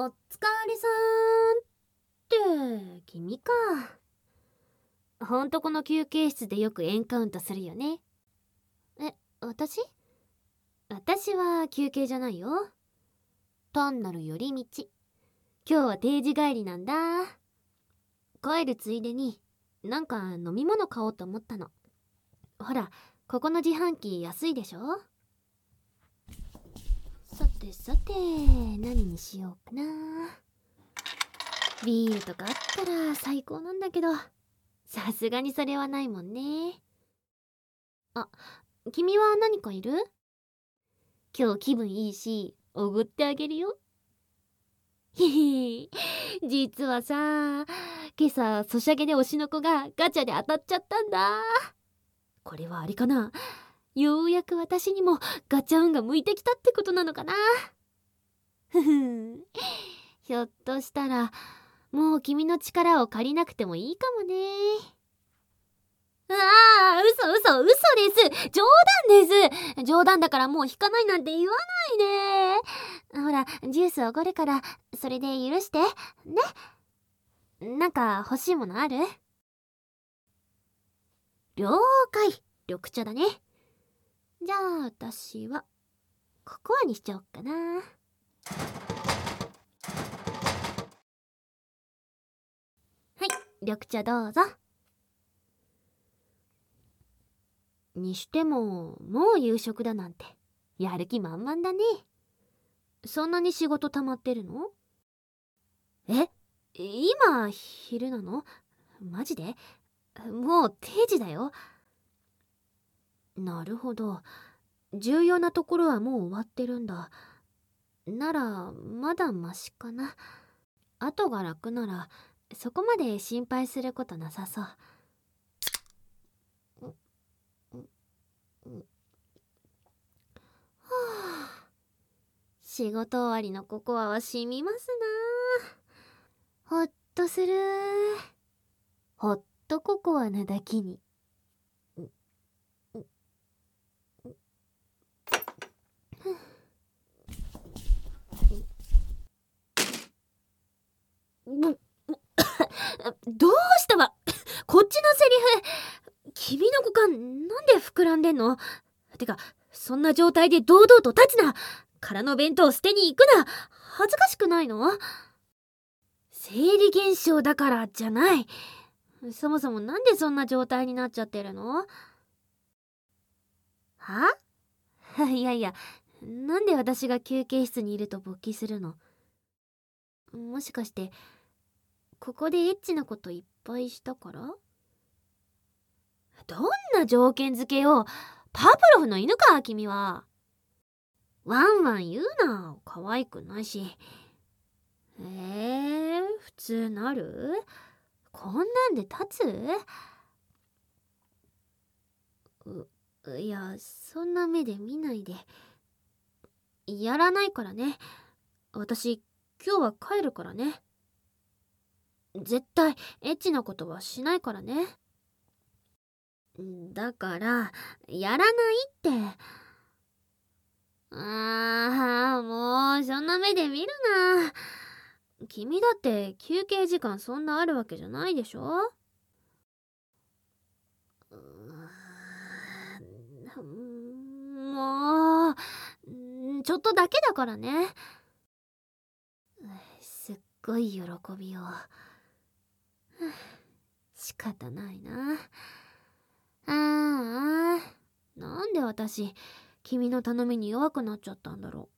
お疲れさんって君か。ほんとこの休憩室でよくエンカウントするよね。え私？私は休憩じゃないよ。単なる寄り道。今日は定時帰りなんだ。帰るついでになんか飲み物買おうと思ったの。ほらここの自販機安いでしょ？てさて何にしようかな。ビールとかあったら最高なんだけど。さすがにそれはないもんね。あ君は何かいる？今日気分いいしおごってあげるよ。ひひ。実はさ今朝ソシャゲで推しの子がガチャで当たっちゃったんだ。これはあれかな？ようやく私にもガチャ運が向いてきたってことなのかな。ふふんひょっとしたらもう君の力を借りなくてもいいかもね。ああ嘘嘘嘘です。冗談です。冗談だからもう引かないなんて言わないで。ほらジュースおごるからそれで許して。ね。なんか欲しいものある？了解。緑茶だね。じゃあ私はココアにしちゃおっかな。はい緑茶どうぞ。にしてももう夕食だなんてやる気満々だね。そんなに仕事溜まってるの？え今昼なの？マジで？もう定時だよ。なるほど。重要なところはもう終わってるんだ。ならまだマシかな。後が楽ならそこまで心配することなさそう。はあ。仕事終わりのココアはしみますな。ほっとする。ほっとココアなだけに。どうしたわ？こっちのセリフ君の股間なんで膨らんでんの？てかそんな状態で堂々と立つな！空の弁当捨てに行くな！恥ずかしくないの？生理現象だからじゃない！そもそもなんでそんな状態になっちゃってるの？は？いやいやなんで私が休憩室にいると勃起するの？もしかしてここでエッチなこといっぱいしたから？どんな条件付けよパブロフの犬か君は。ワンワン言うな。可愛くないし。えー、普通なる？こんなんで立つ？いやそんな目で見ないで。やらないからね。私今日は帰るからね。絶対エッチなことはしないからね。だからやらないって。ああもうそんな目で見るな。君だって休憩時間そんなあるわけじゃないでしょ？もうちょっとだけだからね。すっごい喜びを 仕方ないな。ああなんで私君の頼みに弱くなっちゃったんだろう。